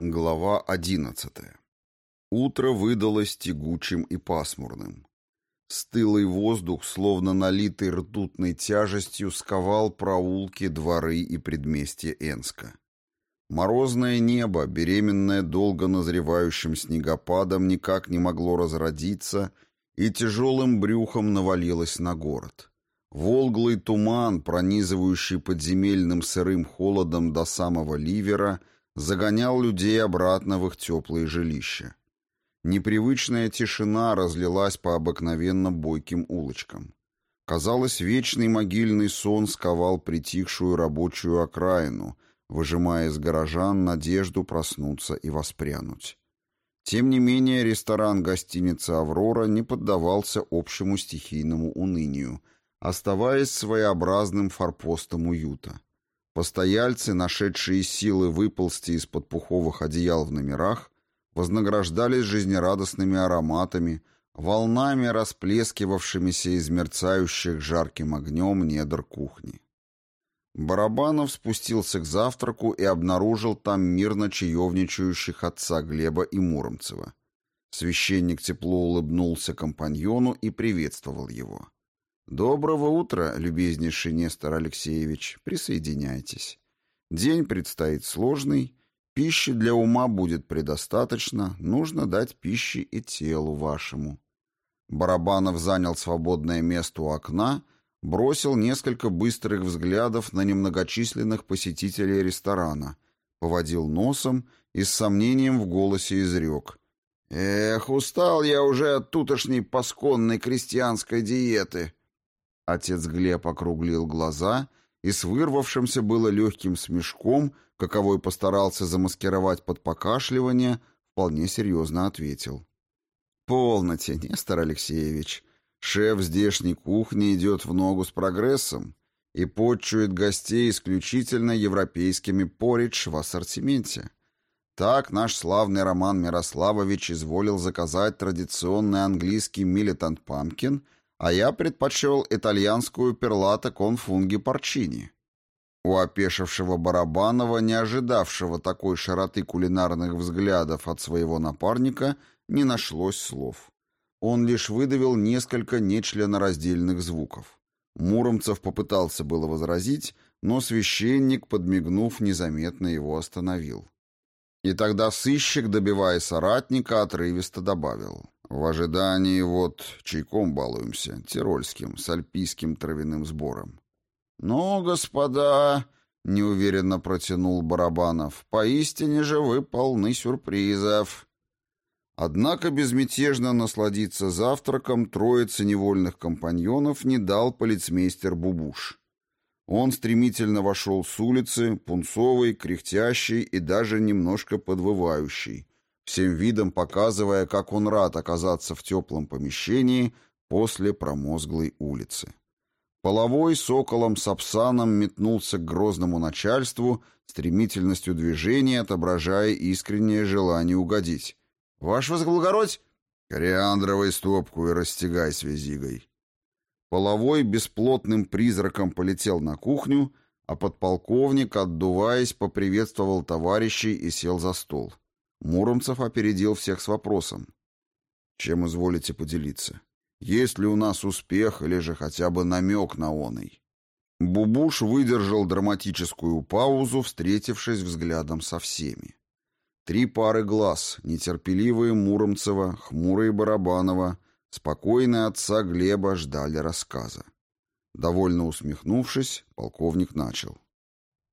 Глава одиннадцатая. Утро выдалось тягучим и пасмурным. Стылый воздух, словно налитый ртутной тяжестью, сковал проулки, дворы и предместья Энска. Морозное небо, беременное долго назревающим снегопадом, никак не могло разродиться и тяжелым брюхом навалилось на город. Волглый туман, пронизывающий подземельным сырым холодом до самого ливера — загонял людей обратно в их теплые жилища. Непривычная тишина разлилась по обыкновенно бойким улочкам. Казалось, вечный могильный сон сковал притихшую рабочую окраину, выжимая из горожан надежду проснуться и воспрянуть. Тем не менее, ресторан гостиницы «Аврора» не поддавался общему стихийному унынию, оставаясь своеобразным форпостом уюта. Постояльцы, нашедшие силы выползти из-под пуховых одеял в номерах, вознаграждались жизнерадостными ароматами, волнами, расплескивавшимися из мерцающих жарким огнем недр кухни. Барабанов спустился к завтраку и обнаружил там мирно чаевничающих отца Глеба и Муромцева. Священник тепло улыбнулся компаньону и приветствовал его. Доброго утра, любезнейший Нестор Алексеевич. Присоединяйтесь. День предстоит сложный. Пищи для ума будет предостаточно. Нужно дать пищи и телу вашему. Барабанов занял свободное место у окна, бросил несколько быстрых взглядов на немногочисленных посетителей ресторана, поводил носом и с сомнением в голосе изрек. «Эх, устал я уже от тутошней пасконной крестьянской диеты!» Отец Глеб округлил глаза и с вырвавшимся было легким смешком, каковой постарался замаскировать под покашливание, вполне серьезно ответил. «Полноте, Нестор Алексеевич. Шеф здешней кухни идет в ногу с прогрессом и подчует гостей исключительно европейскими поридж в ассортименте. Так наш славный Роман Мирославович изволил заказать традиционный английский милитант памкин — а я предпочел итальянскую перлата конфунги порчини. У опешившего Барабанова, не ожидавшего такой широты кулинарных взглядов от своего напарника, не нашлось слов. Он лишь выдавил несколько нечленораздельных звуков. Муромцев попытался было возразить, но священник, подмигнув, незаметно его остановил. И тогда сыщик, добивая соратника, отрывисто добавил. В ожидании вот чайком балуемся, тирольским, с альпийским травяным сбором. «Ну, господа», — неуверенно протянул Барабанов, — «поистине же вы полны сюрпризов». Однако безмятежно насладиться завтраком троицы невольных компаньонов не дал полицмейстер Бубуш. Он стремительно вошел с улицы, пунцовый, кряхтящий и даже немножко подвывающий, всем видом показывая, как он рад оказаться в теплом помещении после промозглой улицы. Половой соколом Сапсаном метнулся к грозному начальству, стремительностью движения отображая искреннее желание угодить. «Ваш возглагородь!» «Кориандровой стопку и растягай с визигой!» Половой бесплотным призраком полетел на кухню, а подполковник, отдуваясь, поприветствовал товарищей и сел за стол. Муромцев опередил всех с вопросом. «Чем изволите поделиться? Есть ли у нас успех или же хотя бы намек на оный?» Бубуш выдержал драматическую паузу, встретившись взглядом со всеми. Три пары глаз, нетерпеливые Муромцева, хмурые Барабанова, спокойные отца Глеба ждали рассказа. Довольно усмехнувшись, полковник начал.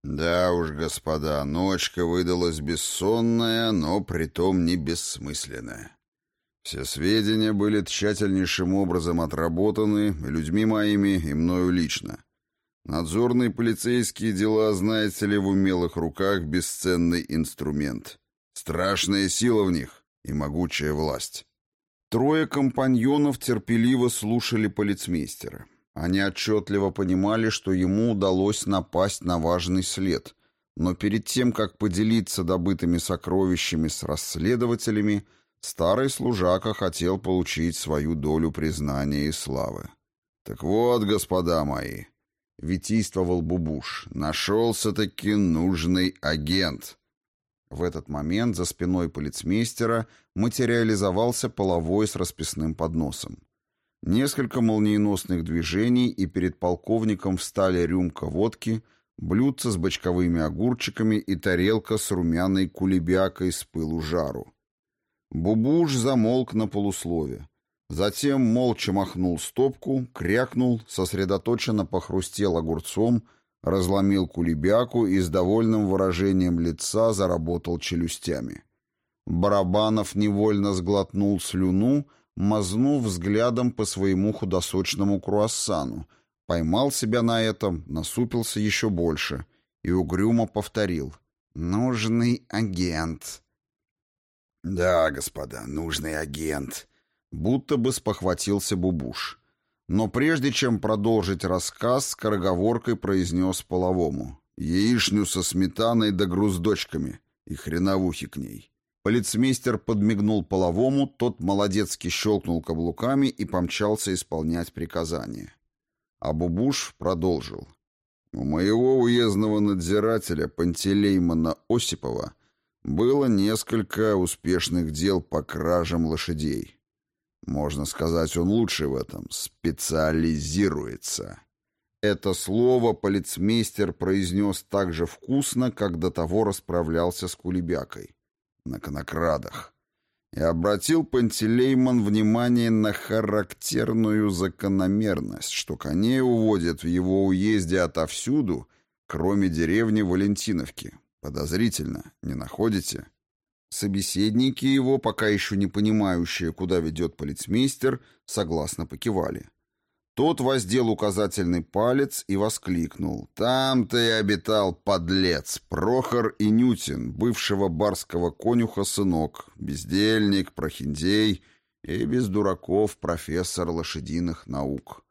«Да уж, господа, ночка выдалась бессонная, но притом не бессмысленная. Все сведения были тщательнейшим образом отработаны людьми моими и мною лично. Надзорные полицейские дела, знаете ли, в умелых руках бесценный инструмент. Страшная сила в них и могучая власть». Трое компаньонов терпеливо слушали полицмейстера. Они отчетливо понимали, что ему удалось напасть на важный след, но перед тем, как поделиться добытыми сокровищами с расследователями, старый служака хотел получить свою долю признания и славы. «Так вот, господа мои», — витийствовал Бубуш, — «нашелся-таки нужный агент». В этот момент за спиной полицмейстера материализовался половой с расписным подносом. Несколько молниеносных движений, и перед полковником встали рюмка водки, блюдце с бочковыми огурчиками и тарелка с румяной кулебякой с пылу жару. Бубуш замолк на полуслове. Затем молча махнул стопку, крякнул, сосредоточенно похрустел огурцом, разломил кулебяку и с довольным выражением лица заработал челюстями. Барабанов невольно сглотнул слюну, мазнув взглядом по своему худосочному круассану, поймал себя на этом, насупился еще больше и угрюмо повторил «Нужный агент». «Да, господа, нужный агент», будто бы спохватился Бубуш. Но прежде чем продолжить рассказ, скороговоркой произнес половому. «Яичню со сметаной да груздочками и хреновухи к ней». Полицмейстер подмигнул половому, тот молодецки щелкнул каблуками и помчался исполнять приказание. А Бубуш продолжил. «У моего уездного надзирателя Пантелеймона Осипова было несколько успешных дел по кражам лошадей. Можно сказать, он лучше в этом, специализируется. Это слово полицмейстер произнес так же вкусно, как до того расправлялся с кулебякой. На конокрадах. И обратил Пантелеймон внимание на характерную закономерность, что коней уводят в его уезде отовсюду, кроме деревни Валентиновки. Подозрительно, не находите? Собеседники его, пока еще не понимающие, куда ведет полицмейстер, согласно покивали. Тот воздел указательный палец и воскликнул. «Там-то и обитал подлец, Прохор Инютин, бывшего барского конюха сынок, бездельник, прохиндей и без дураков профессор лошадиных наук.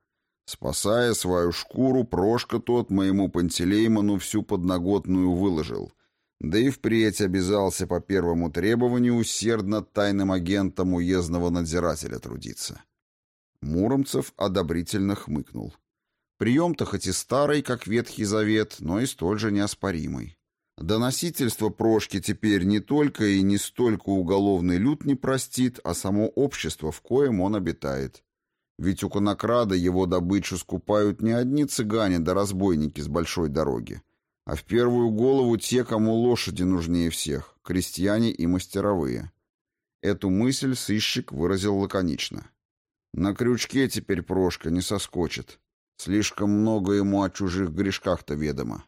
Спасая свою шкуру, Прошка тот моему Пантелеймону всю подноготную выложил — да и впредь обязался по первому требованию усердно тайным агентом уездного надзирателя трудиться. Муромцев одобрительно хмыкнул. Прием-то хоть и старый, как Ветхий Завет, но и столь же неоспоримый. Доносительство Прошки теперь не только и не столько уголовный люд не простит, а само общество, в коем он обитает. Ведь у конокрада его добычу скупают не одни цыгане да разбойники с большой дороги, а в первую голову те, кому лошади нужнее всех, крестьяне и мастеровые. Эту мысль сыщик выразил лаконично. На крючке теперь Прошка не соскочит. Слишком много ему о чужих грешках-то ведомо.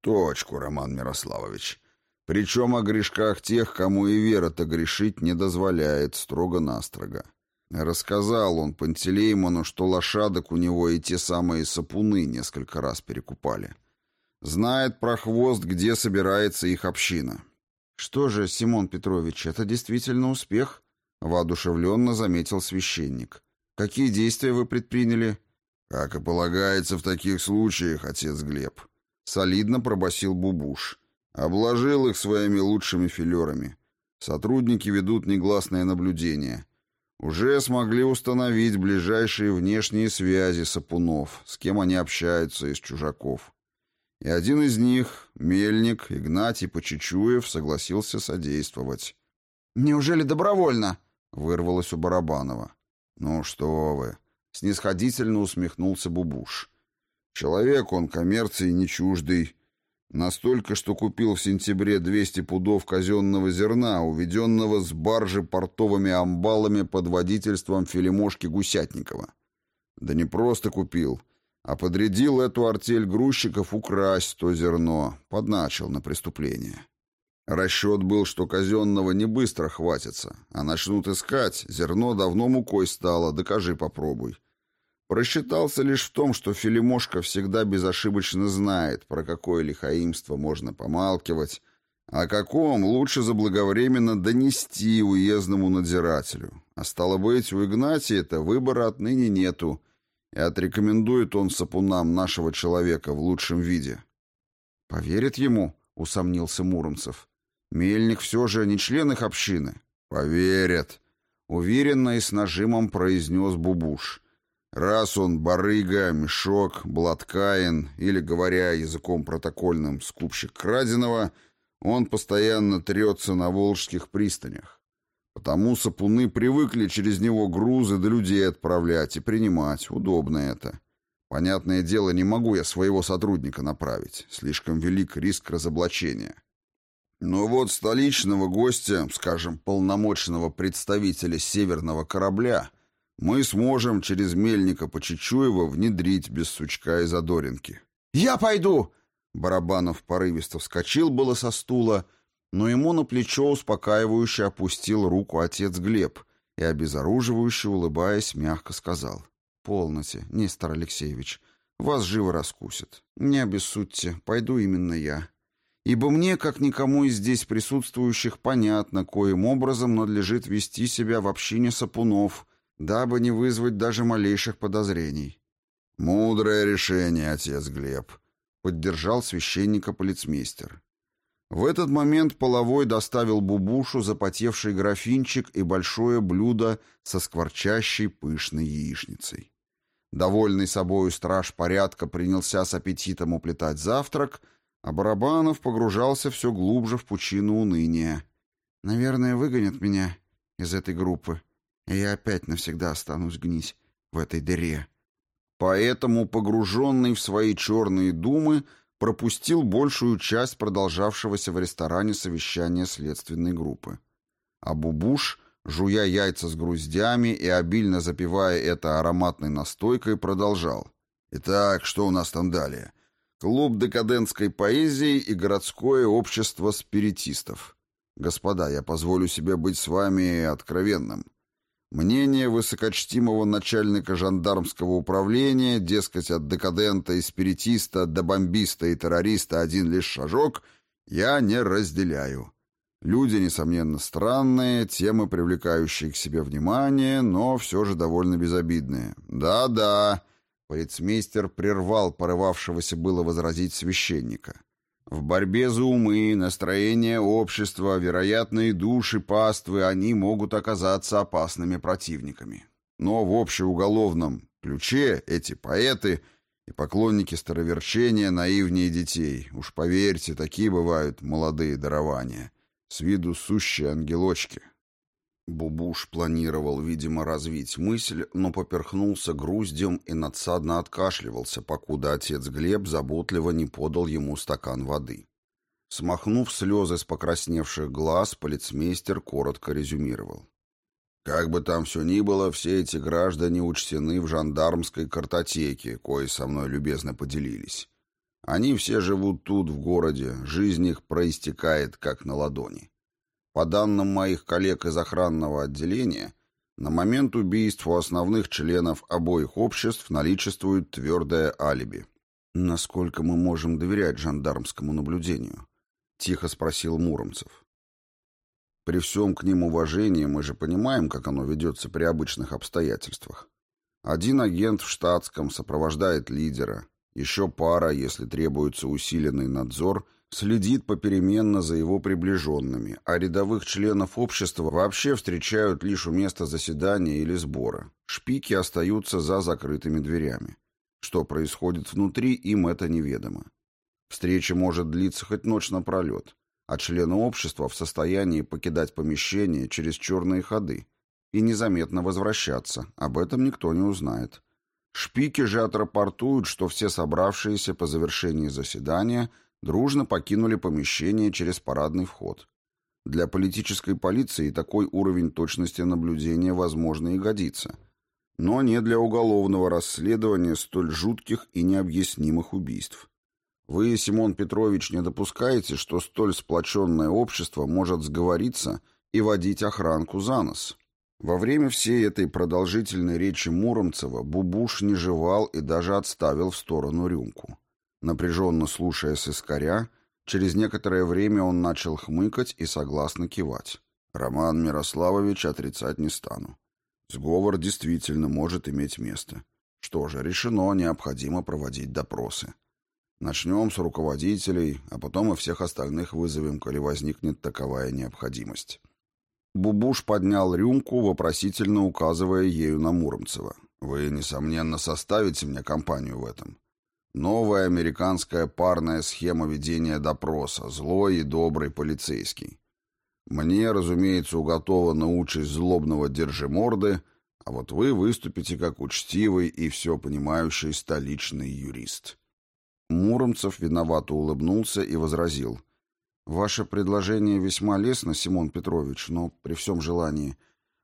Точку, Роман Мирославович. Причем о грешках тех, кому и вера-то грешить не дозволяет строго-настрого. Рассказал он Пантелеймону, что лошадок у него и те самые сапуны несколько раз перекупали. Знает про хвост, где собирается их община. Что же, Симон Петрович, это действительно успех, воодушевленно заметил священник. Какие действия вы предприняли? Как и полагается в таких случаях, отец Глеб. Солидно пробасил Бубуш. Обложил их своими лучшими филерами. Сотрудники ведут негласное наблюдение. Уже смогли установить ближайшие внешние связи сапунов, с кем они общаются из чужаков и один из них, Мельник Игнатий Почечуев, согласился содействовать. «Неужели добровольно?» — вырвалось у Барабанова. «Ну что вы!» — снисходительно усмехнулся Бубуш. «Человек он коммерции не чуждый. Настолько, что купил в сентябре 200 пудов казенного зерна, уведенного с баржи портовыми амбалами под водительством Филимошки Гусятникова. Да не просто купил — а подрядил эту артель грузчиков украсть то зерно, подначил на преступление. Расчет был, что казенного не быстро хватится, а начнут искать, зерно давно мукой стало, докажи попробуй. Просчитался лишь в том, что Филимошка всегда безошибочно знает, про какое лихаимство можно помалкивать, о каком лучше заблаговременно донести уездному надзирателю. А стало быть, у Игнатия-то выбора отныне нету — и отрекомендует он сапунам нашего человека в лучшем виде. «Поверит ему?» — усомнился Муромцев. «Мельник все же не член их общины». «Поверят», — уверенно и с нажимом произнес Бубуш. «Раз он барыга, мешок, блаткаин или, говоря языком протокольным, скупщик краденого, Он постоянно трется на волжских пристанях. Потому сапуны привыкли через него грузы до людей отправлять и принимать. Удобно это. Понятное дело, не могу я своего сотрудника направить. Слишком велик риск разоблачения. Но вот столичного гостя, скажем, полномочного представителя северного корабля, мы сможем через мельника Почечуева внедрить без сучка и задоринки. «Я пойду!» Барабанов порывисто вскочил было со стула, но ему на плечо успокаивающе опустил руку отец Глеб и, обезоруживающе улыбаясь, мягко сказал. «Полноте, Нестор Алексеевич, вас живо раскусят. Не обессудьте, пойду именно я. Ибо мне, как никому из здесь присутствующих, понятно, коим образом надлежит вести себя в общине сапунов, дабы не вызвать даже малейших подозрений». «Мудрое решение, отец Глеб», — поддержал священника полицмейстер. В этот момент половой доставил Бубушу запотевший графинчик и большое блюдо со скворчащей пышной яичницей. Довольный собою страж порядка принялся с аппетитом уплетать завтрак, а Барабанов погружался все глубже в пучину уныния. «Наверное, выгонят меня из этой группы, и я опять навсегда останусь гнить в этой дыре». Поэтому, погруженный в свои черные думы, пропустил большую часть продолжавшегося в ресторане совещания следственной группы. А Бубуш, жуя яйца с груздями и обильно запивая это ароматной настойкой, продолжал. «Итак, что у нас там далее? Клуб декадентской поэзии и городское общество спиритистов. Господа, я позволю себе быть с вами откровенным. Мнение высокочтимого начальника жандармского управления, дескать, от декадента и спиритиста до бомбиста и террориста один лишь шажок, я не разделяю. Люди, несомненно, странные, темы, привлекающие к себе внимание, но все же довольно безобидные. Да-да, полицмейстер прервал порывавшегося было возразить священника. В борьбе за умы, настроение общества, вероятные души паствы, они могут оказаться опасными противниками. Но в общеуголовном ключе эти поэты и поклонники староверчения наивнее детей. Уж поверьте, такие бывают молодые дарования. С виду сущие ангелочки. Бубуш планировал, видимо, развить мысль, но поперхнулся груздем и надсадно откашливался, покуда отец Глеб заботливо не подал ему стакан воды. Смахнув слезы с покрасневших глаз, полицмейстер коротко резюмировал. «Как бы там все ни было, все эти граждане учтены в жандармской картотеке, кои со мной любезно поделились. Они все живут тут, в городе, жизнь их проистекает, как на ладони. По данным моих коллег из охранного отделения, на момент убийств у основных членов обоих обществ наличествует твердое алиби. «Насколько мы можем доверять жандармскому наблюдению?» — тихо спросил Муромцев. «При всем к ним уважении мы же понимаем, как оно ведется при обычных обстоятельствах. Один агент в штатском сопровождает лидера, еще пара, если требуется усиленный надзор, следит попеременно за его приближенными, а рядовых членов общества вообще встречают лишь у места заседания или сбора. Шпики остаются за закрытыми дверями. Что происходит внутри, им это неведомо. Встреча может длиться хоть ночь напролет, а члены общества в состоянии покидать помещение через черные ходы и незаметно возвращаться, об этом никто не узнает. Шпики же отрапортуют, что все собравшиеся по завершении заседания – дружно покинули помещение через парадный вход. Для политической полиции такой уровень точности наблюдения, возможно, и годится. Но не для уголовного расследования столь жутких и необъяснимых убийств. Вы, Симон Петрович, не допускаете, что столь сплоченное общество может сговориться и водить охранку за нос? Во время всей этой продолжительной речи Муромцева Бубуш не жевал и даже отставил в сторону рюмку. Напряженно слушая сыскаря, через некоторое время он начал хмыкать и согласно кивать. Роман Мирославович отрицать не стану. Сговор действительно может иметь место. Что же, решено, необходимо проводить допросы. Начнем с руководителей, а потом и всех остальных вызовем, коли возникнет таковая необходимость. Бубуш поднял рюмку, вопросительно указывая ею на Муромцева. «Вы, несомненно, составите мне компанию в этом. Новая американская парная схема ведения допроса. Злой и добрый полицейский. Мне, разумеется, уготована участь злобного держиморды, а вот вы выступите как учтивый и все понимающий столичный юрист. Муромцев виновато улыбнулся и возразил. «Ваше предложение весьма лестно, Симон Петрович, но при всем желании.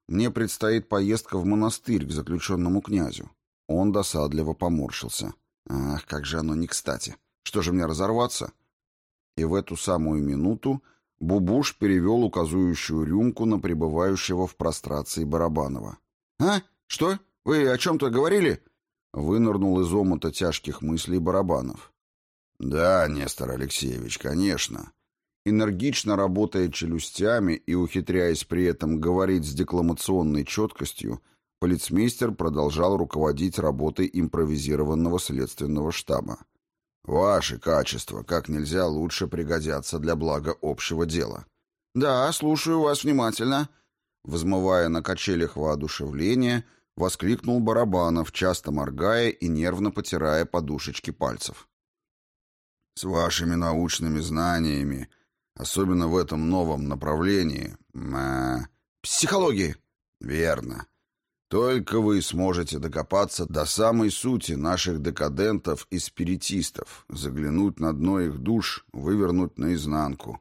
Мне предстоит поездка в монастырь к заключенному князю». Он досадливо поморщился. «Ах, как же оно не кстати! Что же мне разорваться?» И в эту самую минуту Бубуш перевел указующую рюмку на пребывающего в прострации Барабанова. «А? Что? Вы о чем-то говорили?» Вынырнул из омута тяжких мыслей Барабанов. «Да, Нестор Алексеевич, конечно». Энергично работая челюстями и ухитряясь при этом говорить с декламационной четкостью, полицмейстер продолжал руководить работой импровизированного следственного штаба. «Ваши качества как нельзя лучше пригодятся для блага общего дела». «Да, слушаю вас внимательно», — взмывая на качелях воодушевления, воскликнул Барабанов, часто моргая и нервно потирая подушечки пальцев. «С вашими научными знаниями, особенно в этом новом направлении...» э, «Психологии». «Верно. Только вы сможете докопаться до самой сути наших декадентов и спиритистов, заглянуть на дно их душ, вывернуть наизнанку.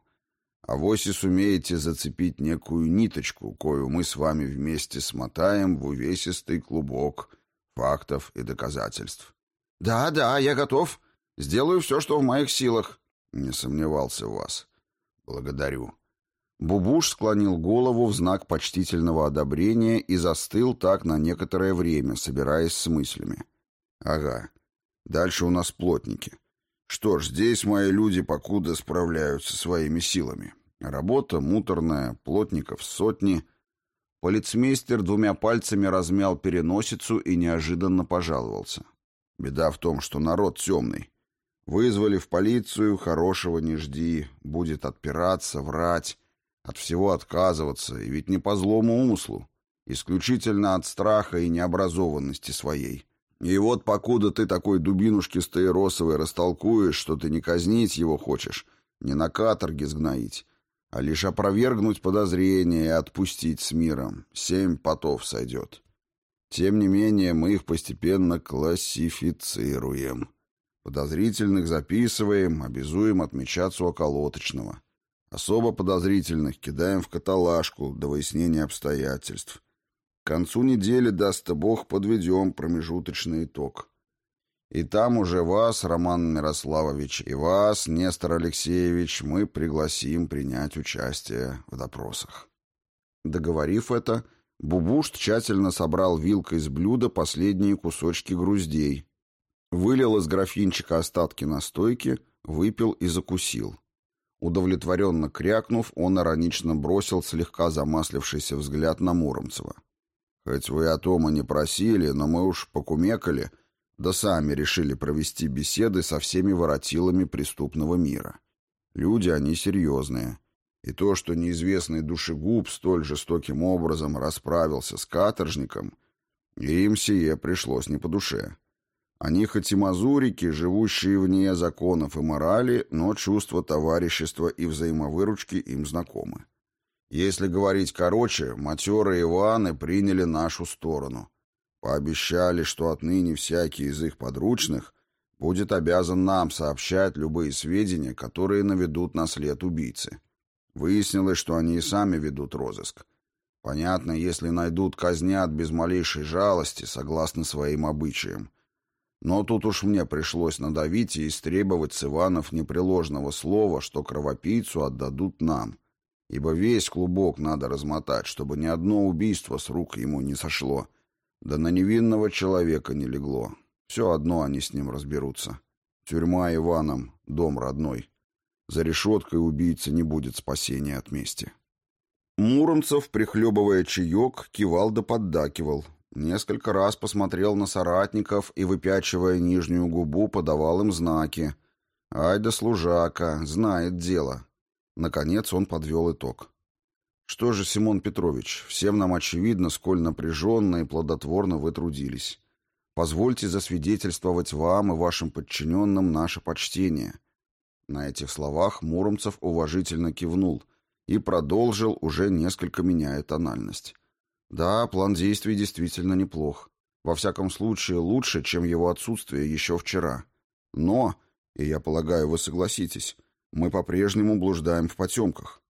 А вось и сумеете зацепить некую ниточку, кою мы с вами вместе смотаем в увесистый клубок фактов и доказательств. «Да, да, я готов. Сделаю все, что в моих силах». Не сомневался в вас. Благодарю. Бубуш склонил голову в знак почтительного одобрения и застыл так на некоторое время, собираясь с мыслями. «Ага. Дальше у нас плотники. Что ж, здесь мои люди покуда справляются своими силами. Работа муторная, плотников сотни». Полицмейстер двумя пальцами размял переносицу и неожиданно пожаловался. «Беда в том, что народ темный. Вызвали в полицию, хорошего не жди, будет отпираться, врать». От всего отказываться, и ведь не по злому умыслу, исключительно от страха и необразованности своей. И вот покуда ты такой дубинушки стаиросовой растолкуешь, что ты не казнить его хочешь, не на каторге сгноить, а лишь опровергнуть подозрения и отпустить с миром, семь потов сойдет. Тем не менее, мы их постепенно классифицируем. Подозрительных записываем, обязуем отмечаться у околоточного. Особо подозрительных кидаем в каталажку до выяснения обстоятельств. К концу недели, даст Бог, подведем промежуточный итог. И там уже вас, Роман Мирославович, и вас, Нестор Алексеевич, мы пригласим принять участие в допросах. Договорив это, Бубуш тщательно собрал вилкой с блюда последние кусочки груздей, вылил из графинчика остатки настойки, выпил и закусил. Удовлетворенно крякнув, он иронично бросил слегка замаслившийся взгляд на Муромцева. «Хоть вы о том и не просили, но мы уж покумекали, да сами решили провести беседы со всеми воротилами преступного мира. Люди они серьезные. И то, что неизвестный душегуб столь жестоким образом расправился с каторжником, им сие пришлось не по душе». Они хоть и мазурики, живущие вне законов и морали, но чувство товарищества и взаимовыручки им знакомы. Если говорить короче, матерые Иваны приняли нашу сторону. Пообещали, что отныне всякий из их подручных будет обязан нам сообщать любые сведения, которые наведут на след убийцы. Выяснилось, что они и сами ведут розыск. Понятно, если найдут, казнят без малейшей жалости, согласно своим обычаям. Но тут уж мне пришлось надавить и истребовать с Иванов непреложного слова, что кровопийцу отдадут нам, ибо весь клубок надо размотать, чтобы ни одно убийство с рук ему не сошло, да на невинного человека не легло. Все одно они с ним разберутся. Тюрьма Иваном, дом родной. За решеткой убийца не будет спасения от мести. Муромцев, прихлебывая чаек, кивал да поддакивал, Несколько раз посмотрел на соратников и, выпячивая нижнюю губу, подавал им знаки. «Ай да служака, знает дело». Наконец он подвел итог. «Что же, Симон Петрович, всем нам очевидно, сколь напряженно и плодотворно вы трудились. Позвольте засвидетельствовать вам и вашим подчиненным наше почтение». На этих словах Муромцев уважительно кивнул и продолжил, уже несколько меняя тональность. «Да, план действий действительно неплох. Во всяком случае, лучше, чем его отсутствие еще вчера. Но, и я полагаю, вы согласитесь, мы по-прежнему блуждаем в потемках.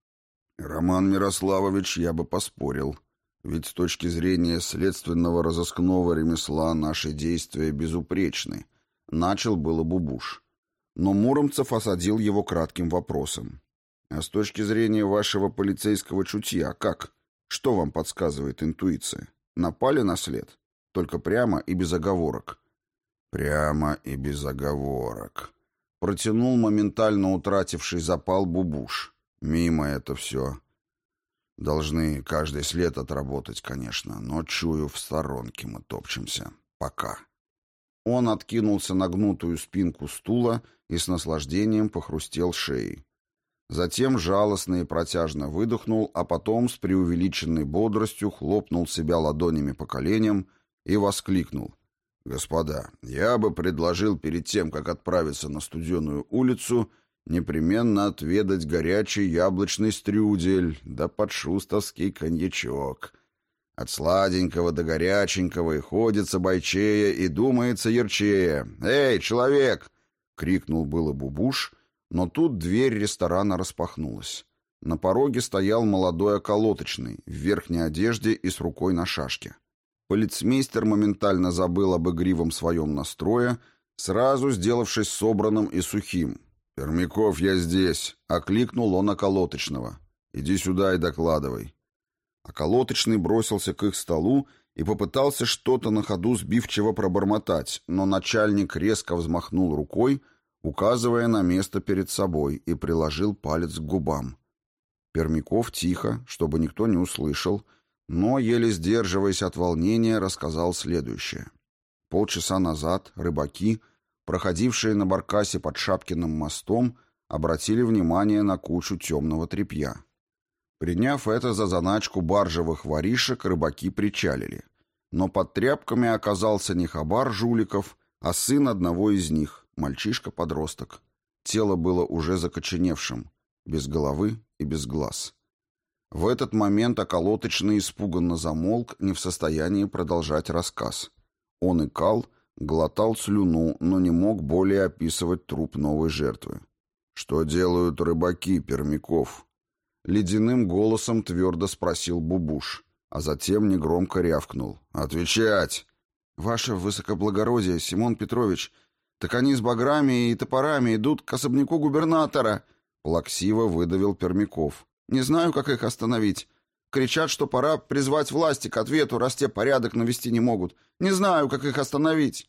Роман Мирославович, я бы поспорил. Ведь с точки зрения следственного разыскного ремесла наши действия безупречны. Начал было Бубуш. Но Муромцев осадил его кратким вопросом. А с точки зрения вашего полицейского чутья, как? Что вам подсказывает интуиция? Напали на след? Только прямо и без оговорок. Прямо и без оговорок. Протянул моментально утративший запал Бубуш. Мимо это все. Должны каждый след отработать, конечно, но чую, в сторонке мы топчемся. Пока. Он откинулся на гнутую спинку стула и с наслаждением похрустел шеей. Затем жалостно и протяжно выдохнул, а потом с преувеличенной бодростью хлопнул себя ладонями по коленям и воскликнул. «Господа, я бы предложил перед тем, как отправиться на студеную улицу, непременно отведать горячий яблочный стрюдель да подшустовский коньячок. От сладенького до горяченького и ходится бойчее, и думается ярчее. «Эй, человек!» — крикнул было Бубуш, но тут дверь ресторана распахнулась. На пороге стоял молодой околоточный, в верхней одежде и с рукой на шашке. Полицмейстер моментально забыл об игривом своем настрое, сразу сделавшись собранным и сухим. «Пермяков, я здесь!» — окликнул он околоточного. «Иди сюда и докладывай». Околоточный бросился к их столу и попытался что-то на ходу сбивчиво пробормотать, но начальник резко взмахнул рукой, указывая на место перед собой, и приложил палец к губам. Пермяков тихо, чтобы никто не услышал, — но, еле сдерживаясь от волнения, рассказал следующее. Полчаса назад рыбаки, проходившие на баркасе под Шапкиным мостом, обратили внимание на кучу темного тряпья. Приняв это за заначку баржевых воришек, рыбаки причалили. Но под тряпками оказался не хабар жуликов, а сын одного из них, мальчишка-подросток. Тело было уже закоченевшим, без головы и без глаз. В этот момент околоточный испуганно замолк, не в состоянии продолжать рассказ. Он икал, глотал слюну, но не мог более описывать труп новой жертвы. «Что делают рыбаки, Пермяков?» Ледяным голосом твердо спросил Бубуш, а затем негромко рявкнул. «Отвечать!» «Ваше высокоблагородие, Симон Петрович, так они с баграми и топорами идут к особняку губернатора!» Плаксиво выдавил Пермяков. Не знаю, как их остановить. Кричат, что пора призвать власти к ответу, раз те порядок навести не могут. Не знаю, как их остановить.